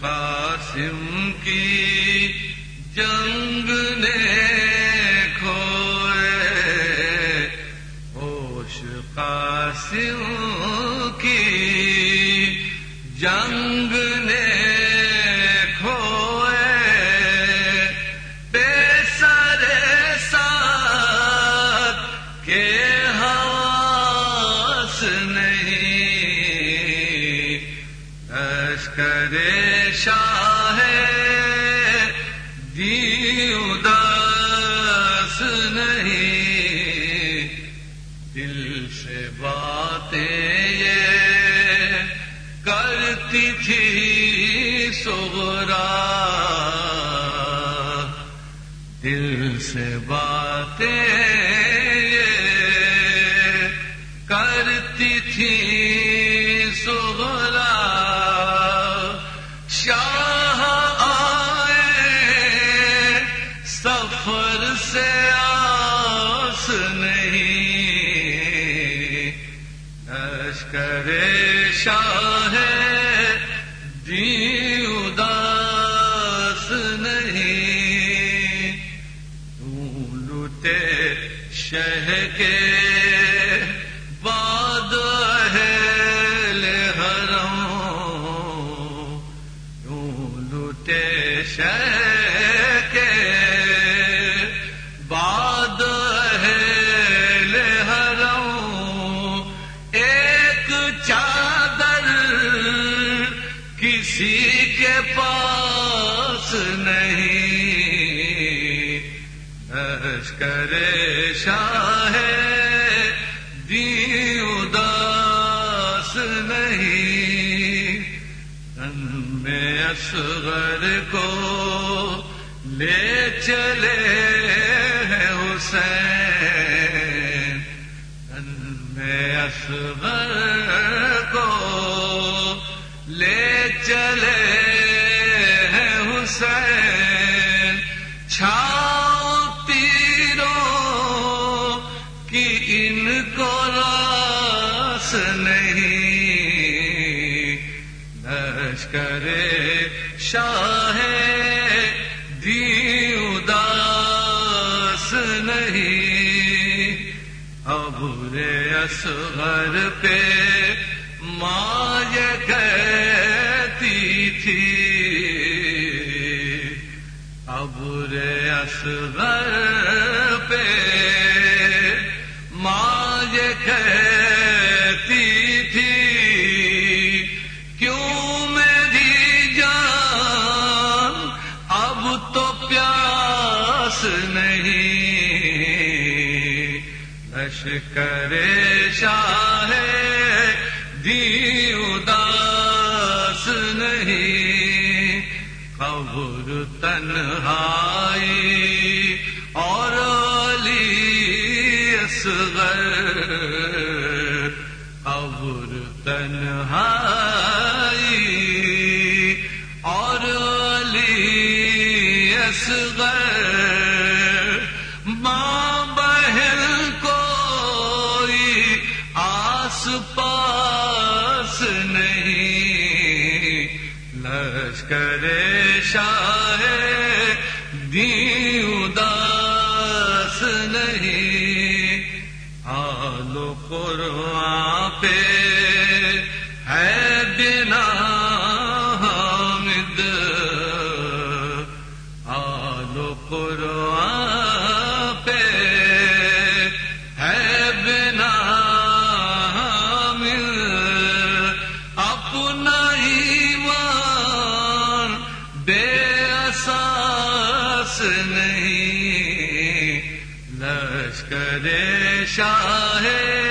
قاسم کی جنگ نے کھوئے۔ ہوش قاسم کی جنگ شاہ دی اداس نہیں۔ دل سے باتیں یہ کرتی تھی سغرا۔ شاہ اداس نہیں۔ لوٹے شہ کے کسی کے پاس نہیں۔ لشکر شاہ دی اداس نہیں۔ میں اصغر کو لے چلے۔ لشکر شاہ دی اداس نہیں ابر اصغر پہ ماں کہتی تھی۔ ابر اصغر پہ ماں کہتی تھی۔ کیوں میری لشکر شاہ دی اداس نہیں، قبر تنہائی اور علی اصغر، قبر تنہائی اور علی اصغر۔ لشکر شاہ دی اداس نہیں آلو قرآن پہ ہے بنا حامد۔ آلو قرآن شاہ